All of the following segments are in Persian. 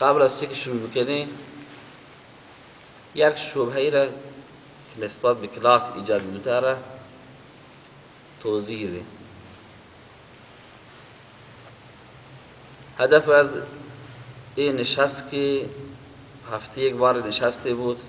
قبل از که شروع بکنی یک شبهه را نسبت به کلاس ایجاد را توضیح ده هدف از این نشست که هفته یک بار نشسته بود.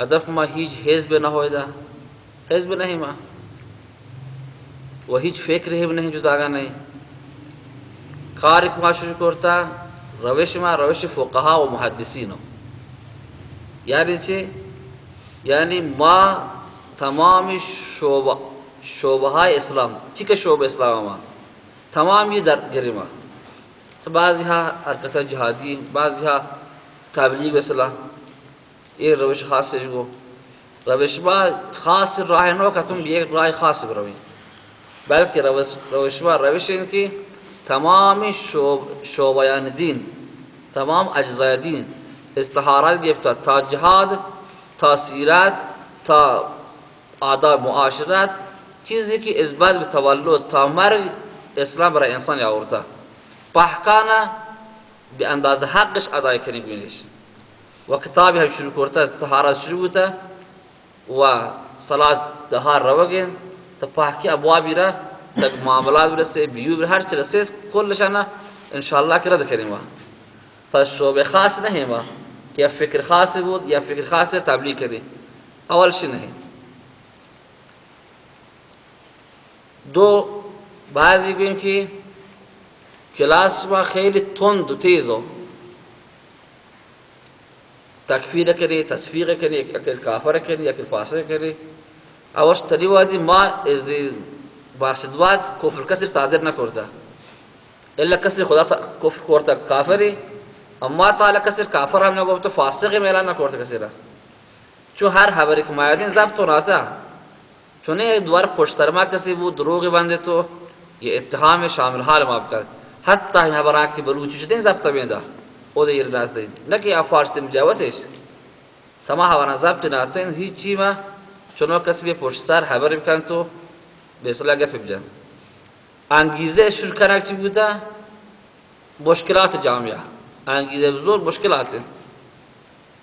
هدف ما هیچ حزب نهایده. حزب نہیں ما. و هیچ فکر هم نہیں جداگا نہیں کار که ما شروع کرتا روش ما روش فقها و محدثین یعنی چی؟ یعنی ما تمام شعبه شعبه های اسلام چی که شعبه اسلام ما؟ تمامی در گری ما. بعضی ها حرکت جهادی بعضی ها تبلیغ اسلام یہ روش خاص جو روش با خاص راه نو کہ تم ایک راه خاص بروی بلکہ روش با روش ان کی تمام شعب شعبیان دین تمام اجزای دین استحارات گرفته تا جهاد تا سیرت تا آداب معاشرت چیزی که اثبات به تولد تا مرگ اسلام برای انسان آورده. پاحکانه به اندازه حقش ادای کنی بینیش. و کتابی هم شروع کرده طهارت شروع بوده و صلات دهار روگین تا پاکی ابوابی را تا معاملات برسه بیو هر چی رسه کلشان انشاءالله که رد کنیم پس شعبه خاص نہیں ما یا فکر خاص بود یا فکر خاص تبلیغ کری اول شی نہیں دو بعضی گویم که کلاس ما خیلی تند و تیز تکفیر کری تصفیق کری یک کافر کری یک فاسق کری اوش تری وادی ما از بارشدوات کفر کسر صادر نکرده. الا کسر خدا کفر کرده کافری اما تعالی کسر کافر هم نگفت فاسق اعلان نکرده کسی را. چون هر خبری که مایدین ضبط ناتا چون یک دوار پشت سر ما کسی بود دروغی بنده تو یہ اتهام شامل حال ما بکرد. حتی این خبران که بلوچی شدین ضبط بینده. او ده یر ناتین نکی فارسی مجاوتش. تمام خبران ضبط ناتین هیچ چی ما چون کسی به پشت سر خبر بکن تو به اصلا گفت بجن انگیزه شروع چی بوده مشکلات جامعه انگیزه بزرگ مشکلات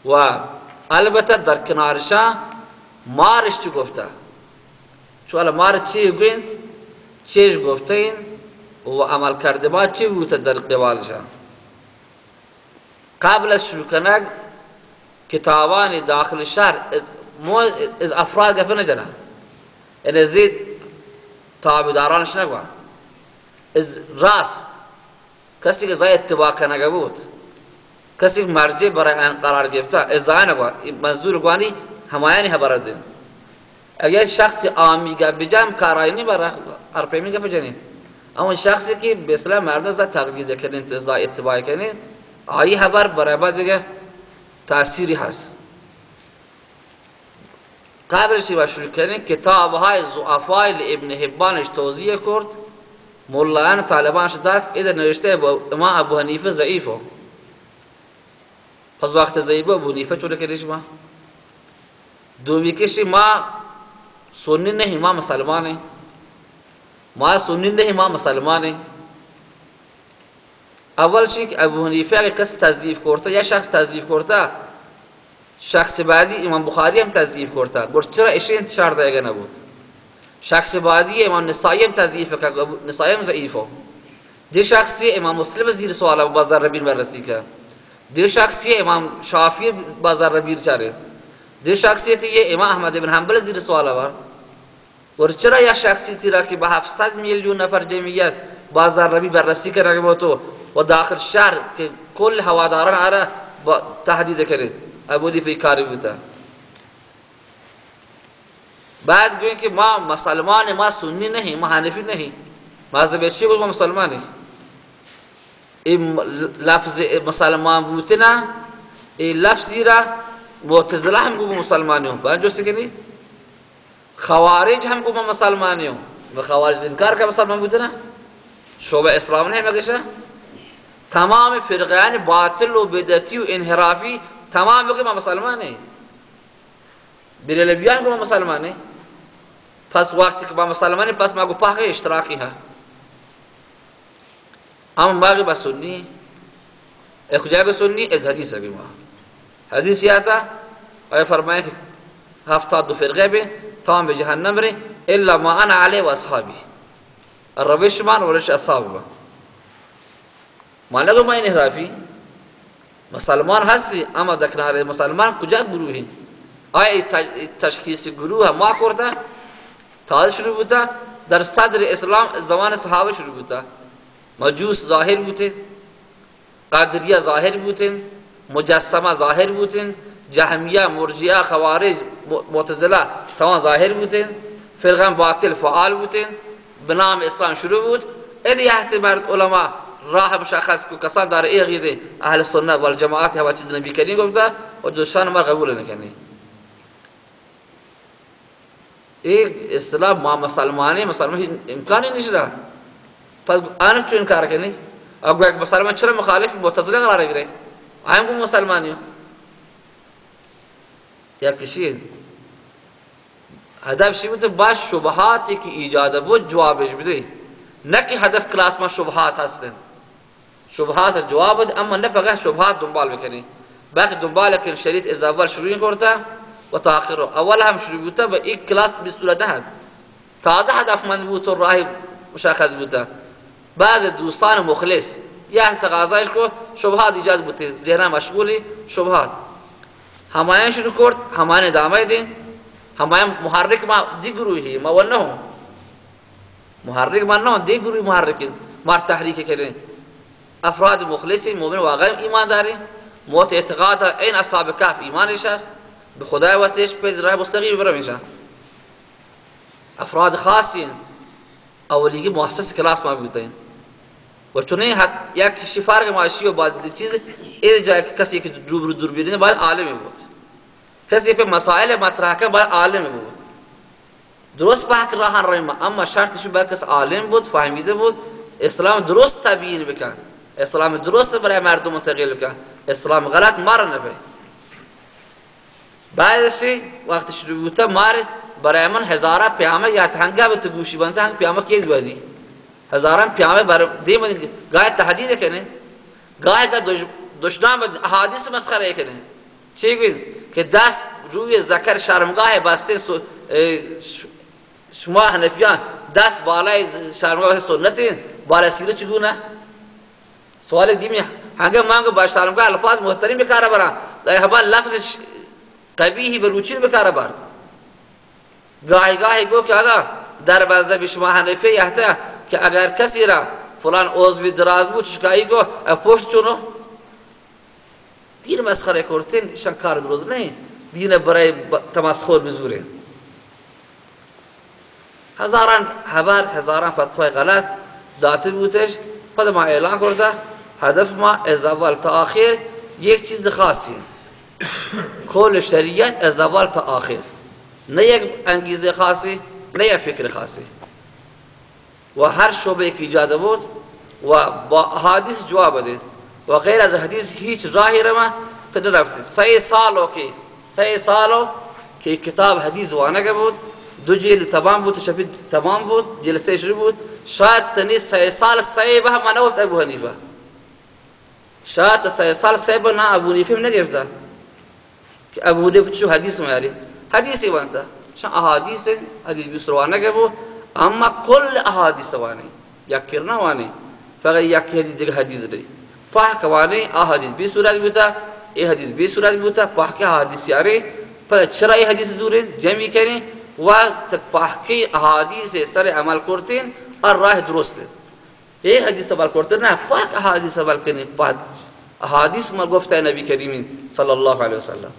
و البته در کنارشا مارش چی گفته چون مار چی گویند چیش گفته این و عمل کرده با چی بوده در قبالشا قبل از شروع کنک کتابان داخل شهر از, از افراد گفته نجنه یعنی زید تابدارانش نگوه از راس کسی که زای اتباع کنگه بود. کسی مرجع برای ان قرار گرفته از زای نگوه منظور گوانی همایانی خبر دین. اگر شخص آمی گه بجام کارایی نی برای ارپیمی گه بجنین اما شخصی که به اسلام مردم زای تقلید کنین زای اتباع کنین آیی خبر برای بعد دیگه تأثیری هست. قبلش و شروع کردن کتاب های زعفای ابن حبانش توضیح کرد. مولایان طالبانش داد ایده نوشته امام ابو حنیفه ضعیفه. پس وقت ضعیفه ابو حنیفه چوره کردیش ما؟ دومی کشی ما سنی نہیں ما مسلمان ہیں ما سنی نہیں ما مسلمان ہیں اول شی که ابو حنیفه اگه کس تضعیف کرده یا شخص تضعیف کرده شخص بعدی امام بخاری هم تضعیف کرده. گفت چرا ایش انتشار دایگه نبود؟ شخص بعدی امام نسائی هم تضعیف کرد. نسائی هم ضعیفه. دی شخصی امام مسلم زیر سوال بازار ربیر بررسی کرد. دی شخصی امام شافعی بازار ربیر چارید دی شخصیت یه امام احمد بن حنبل زیر سوال آورد. و چرا یا شخصیتی را که به 700 میلیون نفر جمعیت بازار ربی بررسی کرده بود و داخل شهر که کل هواداران آره تهدید کرد أبو حنیفه کاری بوده بعد گوین که ما مسلمان ما سنی نہیں ما حنفی نہیں مذهب چی بود ما مسلمانی این لفظ مسلمان بودنا این لفظی را معتزلة هم گو مسلمانی هم. باید جوستی کنید خوارج هم گو ما مسلمانی هم. و خوارج انکار که مسلمان بودنا شعبه اسلام نہیں مگشه تمام فرقیان باطل و بدعتی و انحرافی تمام بگه ما مسلمانه. بریل بیان که ما مسلمانه. پس وقتی که ما مسلمانه پس ما گو پاک اشتراکی ها. اما باقی با سنی. اخجاگ سنی؟ از حدیث ابی ما. حدیث یہ آتا اور که کہ ہفتہ دو فرقے بے تمام بے جہنم رے الا ما انا علی و اصحابی. الربش ورش اصحاب ما. لگو ما انحرافی مسلمان هستی؟ اما در کنار مسلمان کجا گروهی؟ آیا تشخیص گروه ما کرده تازه شروع بوده؟ در صدر اسلام زمان صحابه شروع بوده. مجوس ظاهر بوده. قادریه ظاهر بوده. مجسمه ظاهر بوده. جهمیه مرجیه خوارج معتزله تمام ظاهر بوده. فرقه باطل فعال بوده. به نام اسلام شروع بود. این احتمال علما راه مشخص کو کسان داره ایغیده اهل سنت و الجماعت هوا چیز نبی کریم گفته و دوستان ما قبول نکنی. این اصطلاح ما مسلمانی مسلمان امکانی نیست پس آنم چون انکار کنی؟ اب یک مسلمان چرا مخالف معتزله قرار گیره آیم کو مسلمانی؟ یا کسی هدف چی بوده؟ با شبهاتی که ایجاد بود جوابش بده. نه هدف کلاس ما شبهات هستن. شبهات جواب بده أما نه فقط شبهات دنبال بکنی باقی دنبال کن شریط اول شروع کرده و تا آخر اول هم شروع بوده و این کلاس به صورت تازه هدف من بود و راه مشخص بوده بعض دوستان مخلص. یعنی تقاضایش کو شبهات ایجاد بوده ذهن مشغولی شبهات. همایان شروع کرد همایان ادامه دین. همایم محرک ما دی گروهی ما ونه محرک ما نه دی گروهی محرک. ما تحریک کردن. افراد مخلصی مؤمن واقعا ایمان داری. موت اعتقاد این اصحاب کف ایمانش است. به خدای و تیش به راه مستقیم برم میشه. افراد خاصی اولیگی مؤسس کلاس ما بودن و چونه حد یک شفار معاشی و بعد چیز این جای کسی که دور دور بیرون باید عالم بود. کسی په مسائل مطرح کنه باید عالم بود. درست پاک راه ریم اما شرطش باید کس عالم بود فهمیده بود. اسلام درست تبیین بکن. اسلام درست برای مردم منتقل بکن اسلام غلط مار نبه بعدش وقتی شروع بود مار برای من هزارا پیامه یا تهنگا به گوشی بنده هنگ پیامه کی دوادی هزاران پیامه بر دی من گاه تهدید کنه گاه کا دشمن احادیث مسخره کنه چی گوید که دست روی ذکر شرمگاه بسته شما حنفیان دست بالای شرمگاه سنت بالای سیره چگونه؟ سوال دیمی هنگه مانگو با شرمگاه الفاظ محترم بکاره برا. در همان لفظ قبیهی بروچی بکاره برد. گاهی گاهی گو که اگر در مذهب شما حنفی یحته که اگر کسی را فلان عضوی دراز بود چشکایی گو پشت چونو. دین مسخره کردن ایشان کار درست نه. دین برای تمسخر بزوره. هزاران خبر هزاران فتوای غلط داده بودش. خود ما اعلان کرده. هدف ما از اول تا آخر یک چیز خاصی کل شریعت از اول تا آخر. نه یک انگیزه خاصی نه یک فکر خاصی. و هر شعبه که ایجاد بود و با حادث جواب دید و غیر از حدیث هیچ راهی رما تو نرفتید سه سالو که سه سالو که کتاب حدیث وانگه بود دو جیل تمام بود شفید تمام بود جلسه شروع بود. شاید تنی سه سال سه به منوت ابو حنیفه. شاید سال به نه ابو حنیفه نگرفته. که ابو حنیفه چو حدیث میاری؟ حدیثی وانتا شان احادیث حدیث بیس روانگه بود اما کل احادیث وانی. یک کرنا وانی. فقط یک حدیث دیگه حدیث دی. پاک وانی احادیث بی صورت بوده ای حدیث بی صورت بوده پاک حدیث یاری. پر چرا ای حدیث زوره جمعی کنی و پاکی احادیث سر عمل کرتین اور راه درسته. ای حدیث عمل کرتین نه پاک احادیث عمل کنی پاک احادیث ما گفته نبی کریم صلی الله علیه وسلم.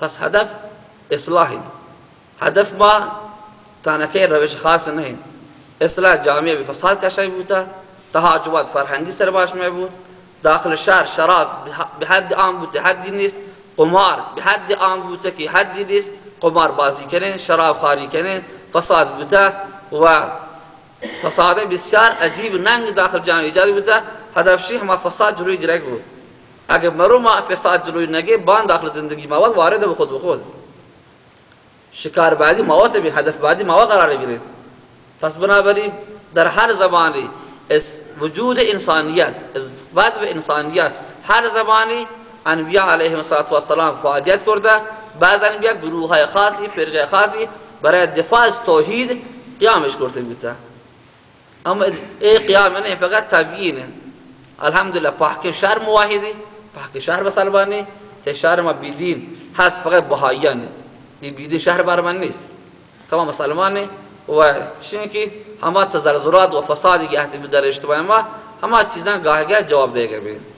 پس هدف اصلاحی هدف ما تانکه روش خاص نہیں إصلاح جامعه بفساد کا شای بوتا تهاجمات فرهنگی سر باش می بود داخل الشهر شراب بحد عام بود حدی نیست قمار بحد عام بوده که حدی نیست قمار بازی کنن شراب خاری کنن فساد بوده و فساد بسیار عجیب ننگ داخل جامعه ایجاد بوده. هدفشی همه فساد جلوی گرگ بود. اگر مرو ما فساد جلوی نگه بان داخل زندگی مواد وارد به خود به خود. شکار بعدی مواد به هدف بعدی مواد قرار گیرید پس بنابراین در هر زمانی وجود انسانیت اثبات به انسانیت هر زمانی انبیاء علیهم السلام فعالیت کرده بعض انبیاء گروه های خاصی فرقه خاصی برای دفاع از توحید قیامش کرده بوده. اما ای قیام نه فقط تبیین. الحمدلله پاک شهر موحدی پاک شهر بسلبانی ته شهر ما بیدین هست فقط بهاییانه این بیدین شهر بر من نیست. مسلمانه و چون که همه تزلزلات و فسادی که در اجتماع ما همه چیزان گاهی جواب دیگر بید